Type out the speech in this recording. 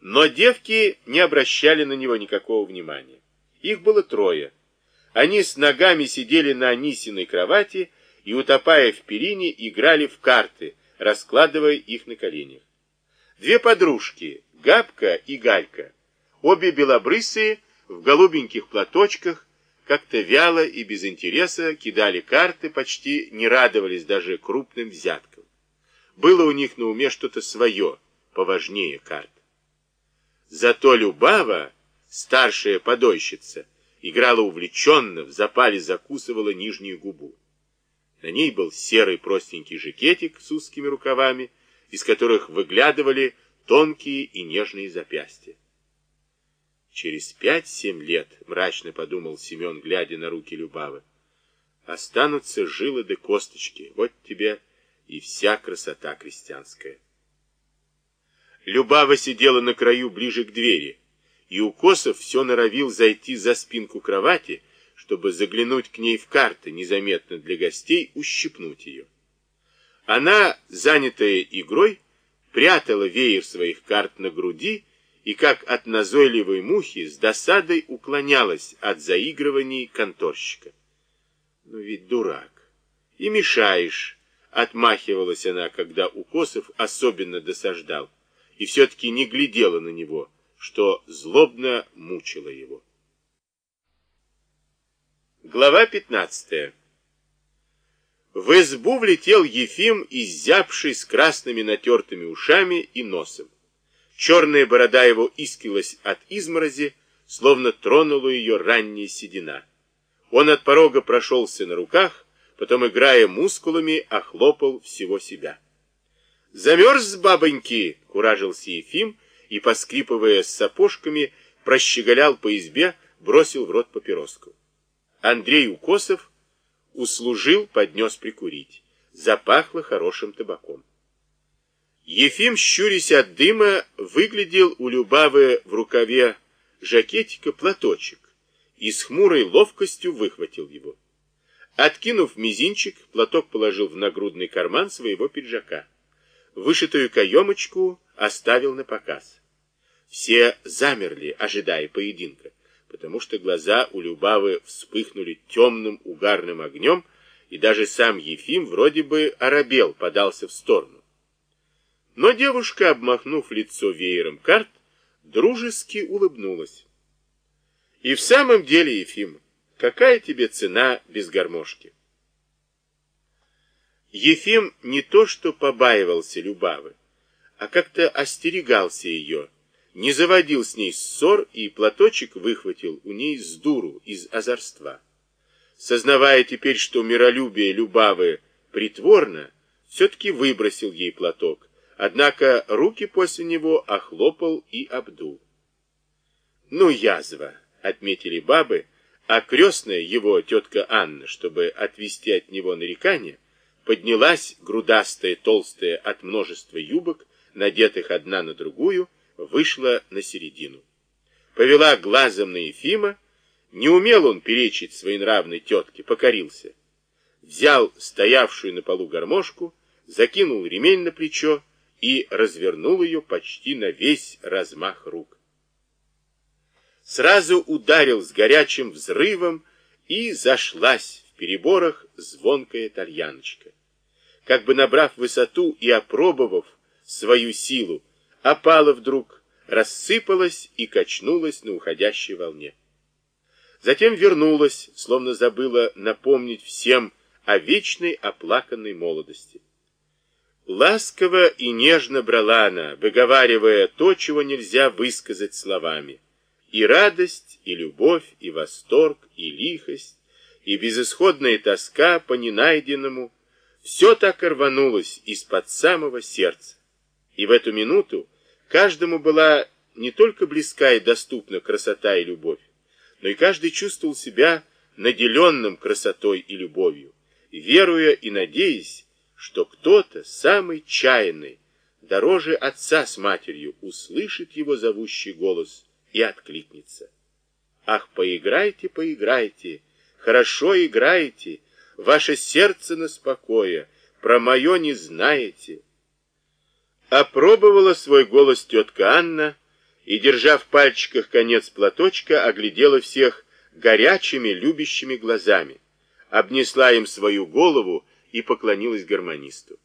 Но девки не обращали на него никакого внимания. Их было трое. Они с ногами сидели на Анисиной кровати и, утопая в перине, играли в карты, раскладывая их на коленях. Две подружки, Габка и Галька, обе белобрысые, в голубеньких платочках, как-то вяло и без интереса кидали карты, почти не радовались даже крупным взяткам. Было у них на уме что-то свое, поважнее карт. Зато Любава, старшая подойщица, играла увлеченно, в запале закусывала нижнюю губу. На ней был серый простенький жакетик с узкими рукавами, из которых выглядывали тонкие и нежные запястья. Через пять-семь лет, мрачно подумал Семен, глядя на руки Любавы, останутся жилы да косточки, вот тебе и вся красота крестьянская. Любава сидела на краю ближе к двери, и Укосов все норовил зайти за спинку кровати, чтобы заглянуть к ней в карты, незаметно для гостей ущипнуть ее. Она, занятая игрой, прятала веер своих карт на груди и, как от назойливой мухи, с досадой уклонялась от заигрываний конторщика. «Ну ведь дурак! И мешаешь!» — отмахивалась она, когда Укосов особенно досаждал, и все-таки не глядела на него, что злобно мучило его. Глава пятнадцатая В избу влетел Ефим, изябший с красными натертыми ушами и носом. Черная борода его искрилась от изморози, словно тронула ее ранняя седина. Он от порога прошелся на руках, потом, играя мускулами, охлопал всего себя. «Замерз, бабоньки!» — куражился Ефим и, поскрипывая с сапожками, прощеголял по избе, бросил в рот папироску. Андрей Укосов услужил, поднес прикурить. Запахло хорошим табаком. Ефим, щурясь от дыма, выглядел у Любавы в рукаве жакетика платочек и с хмурой ловкостью выхватил его. Откинув мизинчик, платок положил в нагрудный карман своего пиджака. Вышитую каемочку оставил на показ. Все замерли, ожидая поединка, потому что глаза у Любавы вспыхнули темным угарным огнем, и даже сам Ефим вроде бы оробел, подался в сторону. Но девушка, обмахнув лицо веером карт, дружески улыбнулась. И в самом деле, Ефим, какая тебе цена без гармошки? Ефим не то что побаивался Любавы, а как-то остерегался ее, не заводил с ней ссор и платочек выхватил у ней с дуру из озорства. Сознавая теперь, что миролюбие Любавы притворно, все-таки выбросил ей платок, Однако руки после него охлопал и обдул. «Ну, язва!» — отметили бабы, а крестная его тетка Анна, чтобы отвести от него нарекания, поднялась, грудастая, толстая от множества юбок, надетых одна на другую, вышла на середину. Повела глазом на Ефима, не умел он перечить своей нравной тетке, покорился. Взял стоявшую на полу гармошку, закинул ремень на плечо, и развернул ее почти на весь размах рук. Сразу ударил с горячим взрывом и зашлась в переборах звонкая тальяночка. Как бы набрав высоту и опробовав свою силу, опала вдруг, рассыпалась и качнулась на уходящей волне. Затем вернулась, словно забыла напомнить всем о вечной оплаканной молодости. Ласково и нежно брала она, выговаривая то, чего нельзя высказать словами. И радость, и любовь, и восторг, и лихость, и безысходная тоска по ненайденному, все так рванулось из-под самого сердца. И в эту минуту каждому была не только близка и доступна красота и любовь, но и каждый чувствовал себя наделенным красотой и любовью, веруя и надеясь, что кто-то, самый чаянный, дороже отца с матерью, услышит его зовущий голос и откликнется. Ах, поиграйте, поиграйте, хорошо играете, ваше сердце на спокое, про мое не знаете. Опробовала свой голос тетка Анна и, держа в пальчиках конец платочка, оглядела всех горячими, любящими глазами, обнесла им свою голову и поклонилась гармонисту.